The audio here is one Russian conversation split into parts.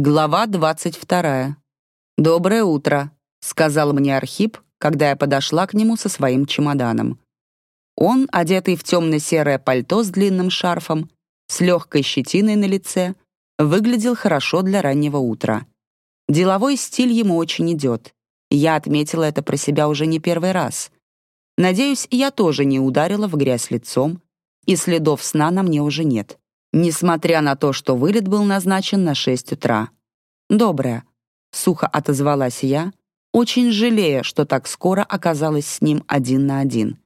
Глава двадцать вторая. «Доброе утро», — сказал мне Архип, когда я подошла к нему со своим чемоданом. Он, одетый в темно-серое пальто с длинным шарфом, с легкой щетиной на лице, выглядел хорошо для раннего утра. Деловой стиль ему очень идет. Я отметила это про себя уже не первый раз. Надеюсь, я тоже не ударила в грязь лицом, и следов сна на мне уже нет несмотря на то, что вылет был назначен на 6 утра. «Доброе», — сухо отозвалась я, очень жалея, что так скоро оказалась с ним один на один.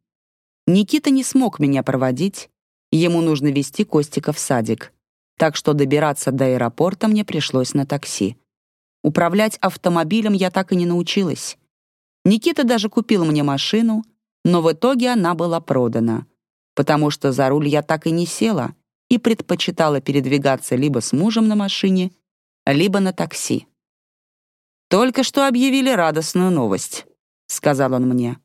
Никита не смог меня проводить, ему нужно вести Костика в садик, так что добираться до аэропорта мне пришлось на такси. Управлять автомобилем я так и не научилась. Никита даже купил мне машину, но в итоге она была продана, потому что за руль я так и не села — и предпочитала передвигаться либо с мужем на машине, либо на такси. «Только что объявили радостную новость», — сказал он мне.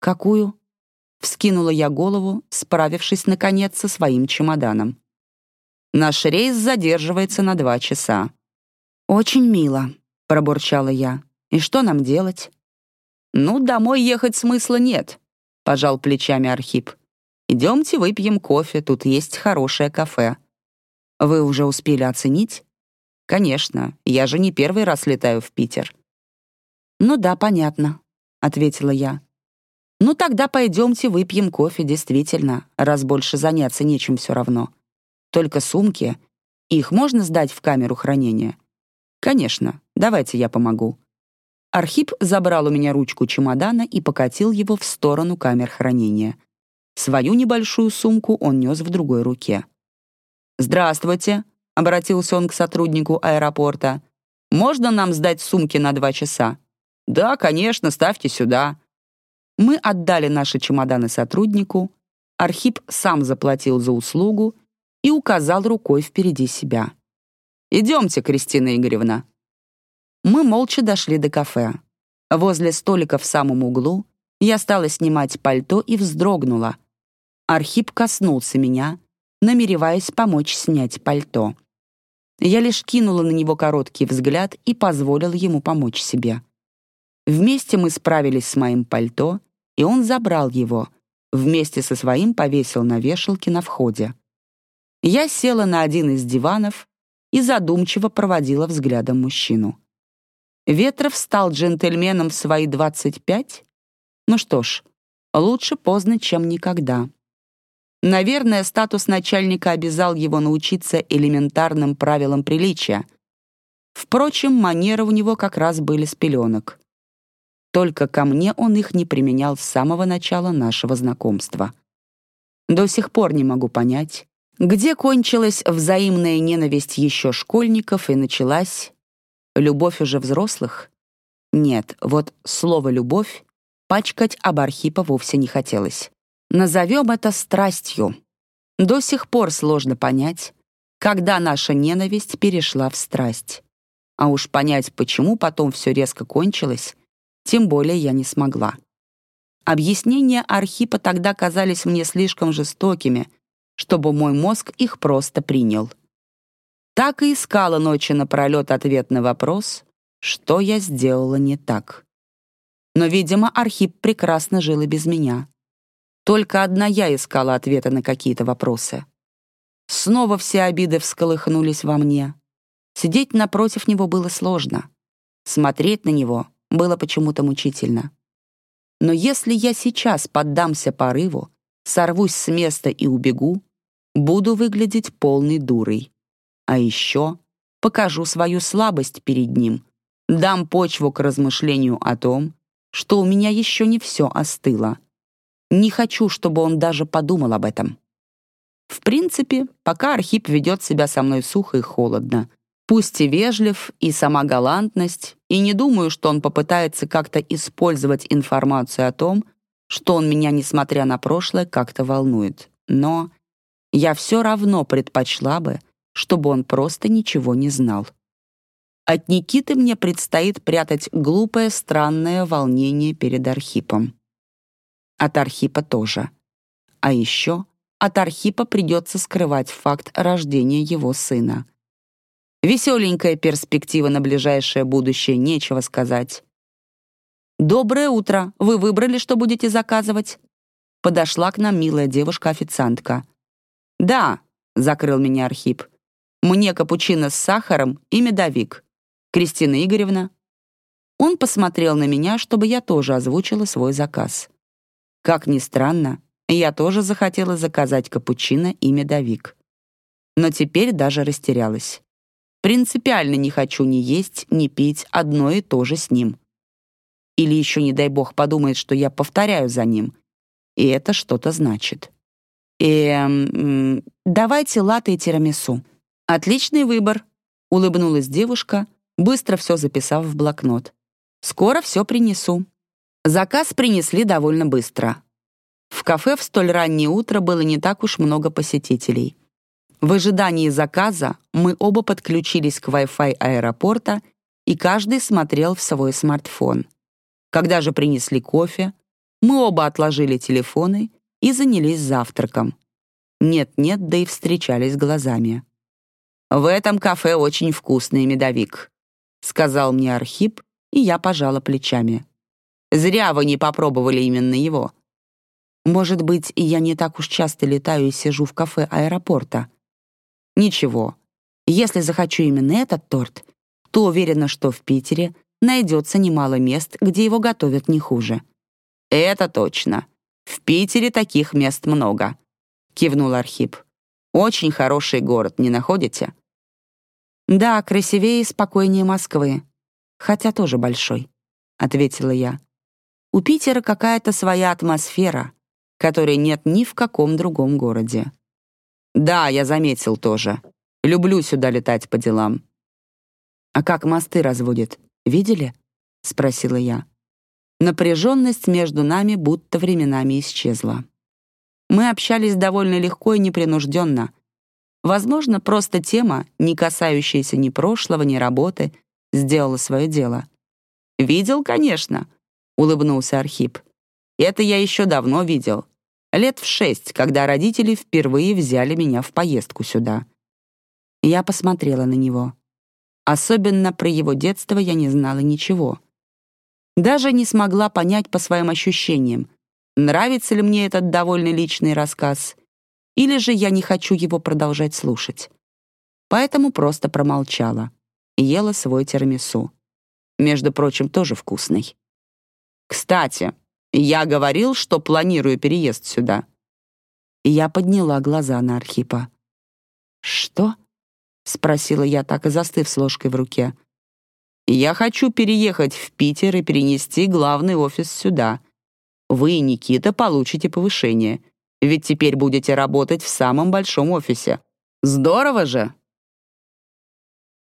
«Какую?» — вскинула я голову, справившись, наконец, со своим чемоданом. «Наш рейс задерживается на два часа». «Очень мило», — пробурчала я. «И что нам делать?» «Ну, домой ехать смысла нет», — пожал плечами Архип. Идемте выпьем кофе, тут есть хорошее кафе. Вы уже успели оценить? Конечно, я же не первый раз летаю в Питер. Ну да, понятно, ответила я. Ну тогда пойдемте выпьем кофе, действительно, раз больше заняться нечем все равно. Только сумки, их можно сдать в камеру хранения? Конечно, давайте я помогу. Архип забрал у меня ручку чемодана и покатил его в сторону камер хранения. Свою небольшую сумку он нес в другой руке. «Здравствуйте», — обратился он к сотруднику аэропорта. «Можно нам сдать сумки на два часа?» «Да, конечно, ставьте сюда». Мы отдали наши чемоданы сотруднику, Архип сам заплатил за услугу и указал рукой впереди себя. «Идемте, Кристина Игоревна». Мы молча дошли до кафе. Возле столика в самом углу я стала снимать пальто и вздрогнула, Архип коснулся меня, намереваясь помочь снять пальто. Я лишь кинула на него короткий взгляд и позволила ему помочь себе. Вместе мы справились с моим пальто, и он забрал его, вместе со своим повесил на вешалке на входе. Я села на один из диванов и задумчиво проводила взглядом мужчину. Ветров стал джентльменом в свои 25? Ну что ж, лучше поздно, чем никогда. Наверное, статус начальника обязал его научиться элементарным правилам приличия. Впрочем, манеры у него как раз были с пеленок. Только ко мне он их не применял с самого начала нашего знакомства. До сих пор не могу понять, где кончилась взаимная ненависть еще школьников и началась любовь уже взрослых. Нет, вот слово «любовь» пачкать об Архипа вовсе не хотелось. Назовем это страстью. До сих пор сложно понять, когда наша ненависть перешла в страсть. А уж понять, почему потом все резко кончилось, тем более я не смогла. Объяснения Архипа тогда казались мне слишком жестокими, чтобы мой мозг их просто принял. Так и искала ночи напролет ответ на вопрос, что я сделала не так. Но, видимо, Архип прекрасно жил и без меня. Только одна я искала ответа на какие-то вопросы. Снова все обиды всколыхнулись во мне. Сидеть напротив него было сложно. Смотреть на него было почему-то мучительно. Но если я сейчас поддамся порыву, сорвусь с места и убегу, буду выглядеть полной дурой. А еще покажу свою слабость перед ним, дам почву к размышлению о том, что у меня еще не все остыло, не хочу, чтобы он даже подумал об этом. В принципе, пока Архип ведет себя со мной сухо и холодно, пусть и вежлив, и сама галантность, и не думаю, что он попытается как-то использовать информацию о том, что он меня, несмотря на прошлое, как-то волнует. Но я все равно предпочла бы, чтобы он просто ничего не знал. От Никиты мне предстоит прятать глупое, странное волнение перед Архипом. От Архипа тоже. А еще от Архипа придется скрывать факт рождения его сына. Веселенькая перспектива на ближайшее будущее, нечего сказать. «Доброе утро. Вы выбрали, что будете заказывать?» Подошла к нам милая девушка-официантка. «Да», — закрыл меня Архип. «Мне капучино с сахаром и медовик. Кристина Игоревна». Он посмотрел на меня, чтобы я тоже озвучила свой заказ. Как ни странно, я тоже захотела заказать капучино и медовик. Но теперь даже растерялась. Принципиально не хочу ни есть, ни пить одно и то же с ним. Или еще, не дай бог, подумает, что я повторяю за ним. И это что-то значит. Эм, давайте латте и тирамису. Отличный выбор, улыбнулась девушка, быстро все записав в блокнот. Скоро все принесу. Заказ принесли довольно быстро. В кафе в столь раннее утро было не так уж много посетителей. В ожидании заказа мы оба подключились к Wi-Fi аэропорта, и каждый смотрел в свой смартфон. Когда же принесли кофе, мы оба отложили телефоны и занялись завтраком. Нет-нет, да и встречались глазами. «В этом кафе очень вкусный медовик», — сказал мне Архип, и я пожала плечами. «Зря вы не попробовали именно его». «Может быть, я не так уж часто летаю и сижу в кафе аэропорта», Ничего, если захочу именно этот торт, то уверена, что в Питере найдется немало мест, где его готовят не хуже. «Это точно. В Питере таких мест много», — кивнул Архип. «Очень хороший город, не находите?» «Да, красивее и спокойнее Москвы, хотя тоже большой», — ответила я. «У Питера какая-то своя атмосфера, которой нет ни в каком другом городе». «Да, я заметил тоже. Люблю сюда летать по делам». «А как мосты разводят? Видели?» — спросила я. Напряженность между нами будто временами исчезла. Мы общались довольно легко и непринужденно. Возможно, просто тема, не касающаяся ни прошлого, ни работы, сделала свое дело. «Видел, конечно», — улыбнулся Архип. «Это я еще давно видел. Лет в шесть, когда родители впервые взяли меня в поездку сюда. Я посмотрела на него. Особенно про его детство я не знала ничего. Даже не смогла понять по своим ощущениям, нравится ли мне этот довольно личный рассказ, или же я не хочу его продолжать слушать. Поэтому просто промолчала ела свой тирамису. Между прочим, тоже вкусный. «Кстати, я говорил, что планирую переезд сюда. Я подняла глаза на Архипа. «Что?» — спросила я, так и застыв с ложкой в руке. «Я хочу переехать в Питер и перенести главный офис сюда. Вы Никита получите повышение, ведь теперь будете работать в самом большом офисе. Здорово же!»